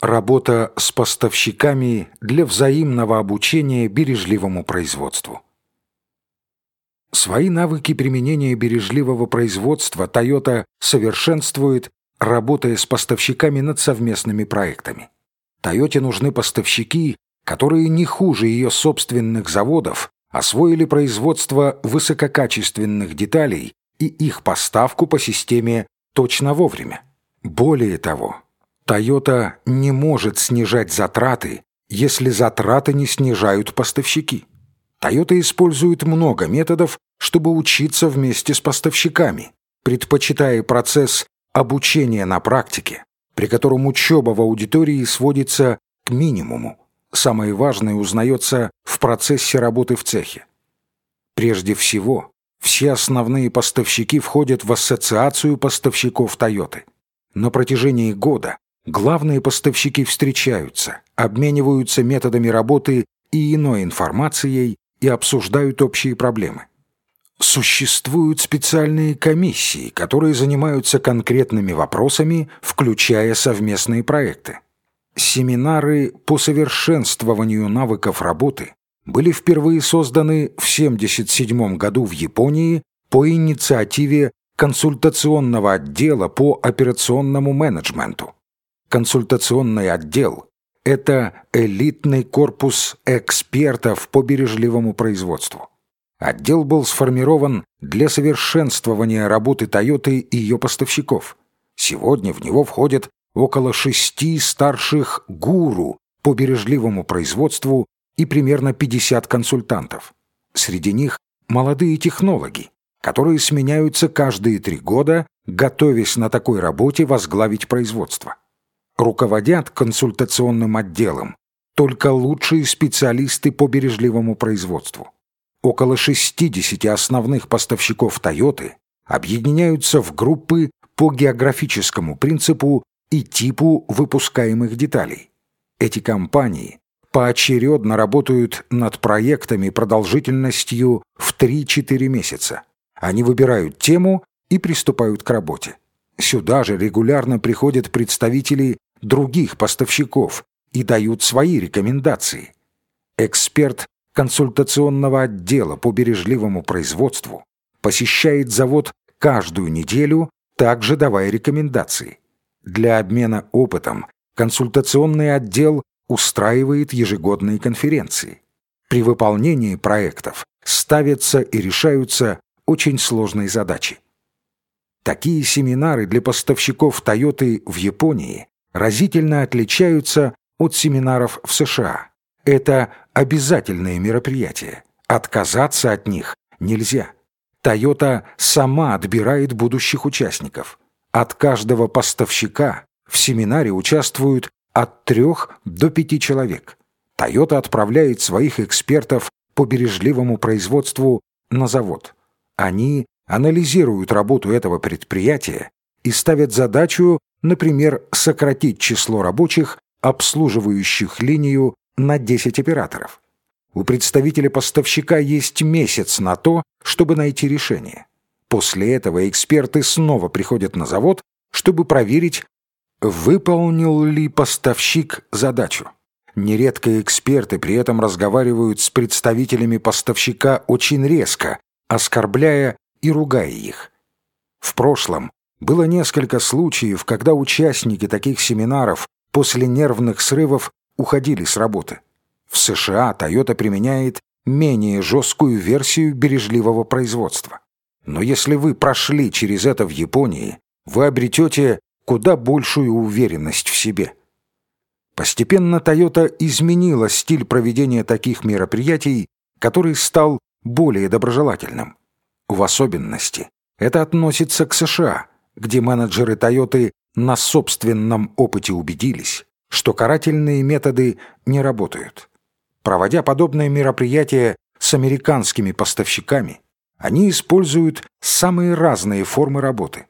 Работа с поставщиками для взаимного обучения бережливому производству. Свои навыки применения бережливого производства Toyota совершенствует, работая с поставщиками над совместными проектами. Toyota нужны поставщики, которые не хуже ее собственных заводов освоили производство высококачественных деталей и их поставку по системе точно вовремя. Более того, Toyota не может снижать затраты, если затраты не снижают поставщики. Toyota использует много методов, чтобы учиться вместе с поставщиками, предпочитая процесс обучения на практике, при котором учеба в аудитории сводится к минимуму. Самое важное узнается в процессе работы в цехе. Прежде всего, все основные поставщики входят в ассоциацию поставщиков Toyota. На протяжении года Главные поставщики встречаются, обмениваются методами работы и иной информацией и обсуждают общие проблемы. Существуют специальные комиссии, которые занимаются конкретными вопросами, включая совместные проекты. Семинары по совершенствованию навыков работы были впервые созданы в 1977 году в Японии по инициативе консультационного отдела по операционному менеджменту. Консультационный отдел – это элитный корпус экспертов по бережливому производству. Отдел был сформирован для совершенствования работы Toyota и ее поставщиков. Сегодня в него входят около шести старших гуру по бережливому производству и примерно 50 консультантов. Среди них молодые технологи, которые сменяются каждые три года, готовясь на такой работе возглавить производство руководят консультационным отделом только лучшие специалисты по бережливому производству. Около 60 основных поставщиков Toyota объединяются в группы по географическому принципу и типу выпускаемых деталей. Эти компании поочередно работают над проектами продолжительностью в 3-4 месяца. Они выбирают тему и приступают к работе. Сюда же регулярно приходят представители других поставщиков и дают свои рекомендации. Эксперт консультационного отдела по бережливому производству посещает завод каждую неделю, также давая рекомендации. Для обмена опытом консультационный отдел устраивает ежегодные конференции. При выполнении проектов ставятся и решаются очень сложные задачи. Такие семинары для поставщиков Toyota в Японии разительно отличаются от семинаров в США. Это обязательные мероприятия. Отказаться от них нельзя. Toyota сама отбирает будущих участников. От каждого поставщика в семинаре участвуют от трех до пяти человек. Toyota отправляет своих экспертов по бережливому производству на завод. Они анализируют работу этого предприятия и ставят задачу Например, сократить число рабочих, обслуживающих линию, на 10 операторов. У представителя поставщика есть месяц на то, чтобы найти решение. После этого эксперты снова приходят на завод, чтобы проверить, выполнил ли поставщик задачу. Нередко эксперты при этом разговаривают с представителями поставщика очень резко, оскорбляя и ругая их. В прошлом было несколько случаев, когда участники таких семинаров после нервных срывов уходили с работы. В США Toyota применяет менее жесткую версию бережливого производства. Но если вы прошли через это в Японии, вы обретете куда большую уверенность в себе. Постепенно Toyota изменила стиль проведения таких мероприятий, который стал более доброжелательным. В особенности это относится к США, где менеджеры Toyota на собственном опыте убедились, что карательные методы не работают. Проводя подобные мероприятия с американскими поставщиками, они используют самые разные формы работы.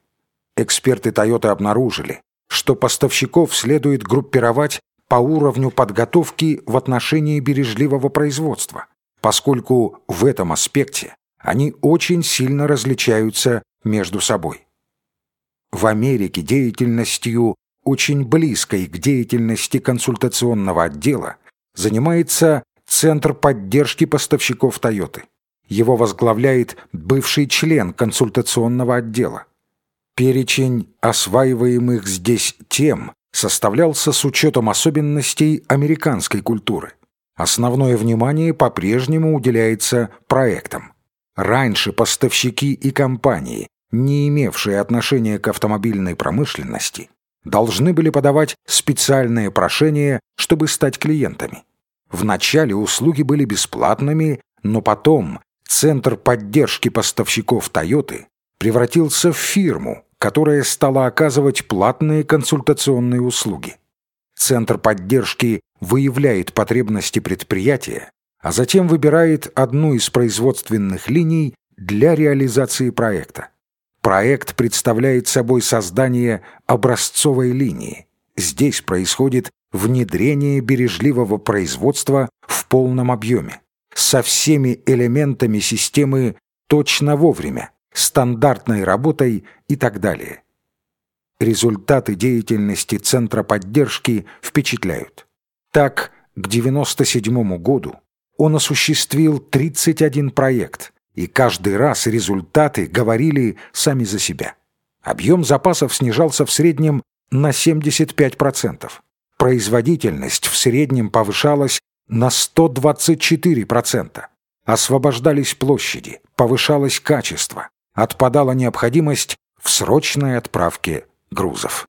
Эксперты Toyota обнаружили, что поставщиков следует группировать по уровню подготовки в отношении бережливого производства, поскольку в этом аспекте они очень сильно различаются между собой. В Америке деятельностью очень близкой к деятельности консультационного отдела, занимается Центр поддержки поставщиков Тойоты. Его возглавляет бывший член консультационного отдела. Перечень осваиваемых здесь тем составлялся с учетом особенностей американской культуры. Основное внимание по-прежнему уделяется проектам. Раньше поставщики и компании, не имевшие отношения к автомобильной промышленности, должны были подавать специальные прошения, чтобы стать клиентами. Вначале услуги были бесплатными, но потом Центр поддержки поставщиков «Тойоты» превратился в фирму, которая стала оказывать платные консультационные услуги. Центр поддержки выявляет потребности предприятия, а затем выбирает одну из производственных линий для реализации проекта. Проект представляет собой создание образцовой линии. Здесь происходит внедрение бережливого производства в полном объеме, со всеми элементами системы точно вовремя, стандартной работой и так далее. Результаты деятельности Центра поддержки впечатляют. Так, к 1997 году он осуществил 31 проект, и каждый раз результаты говорили сами за себя. Объем запасов снижался в среднем на 75%. Производительность в среднем повышалась на 124%. Освобождались площади, повышалось качество, отпадала необходимость в срочной отправке грузов.